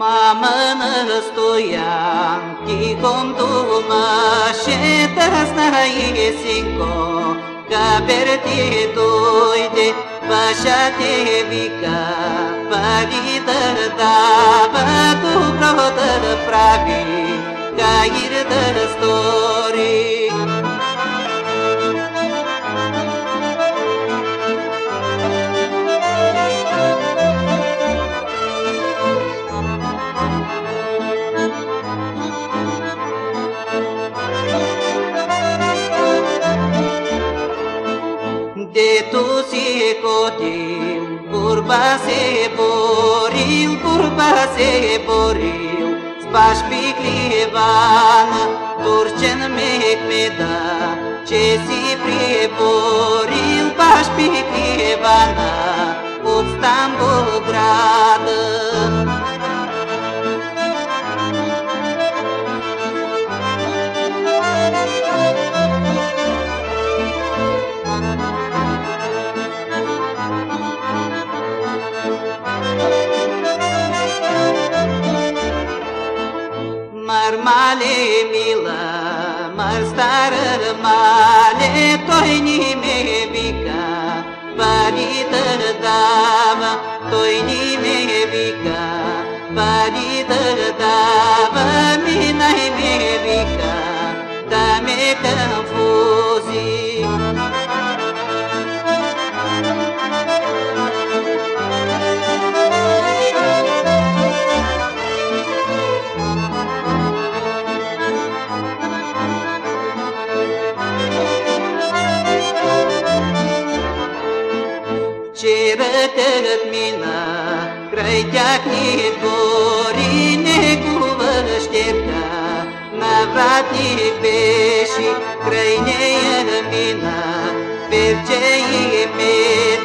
Мамă стоян, тихом дума, și tăsnăie sinco, मा धनता प्रमोदनप्रापि गागी Burbase boril, burbase boril, zbaš piklivan, turčen mek meda, če si pribo. Mila, mar stară male, toi ni me vica, parita dava, toi ni me vica, parita dava, mi nai me Пребетелят мина, край тях ни твори, негова щепка. Наврат ни пеши, край нея да мина, певче и мед.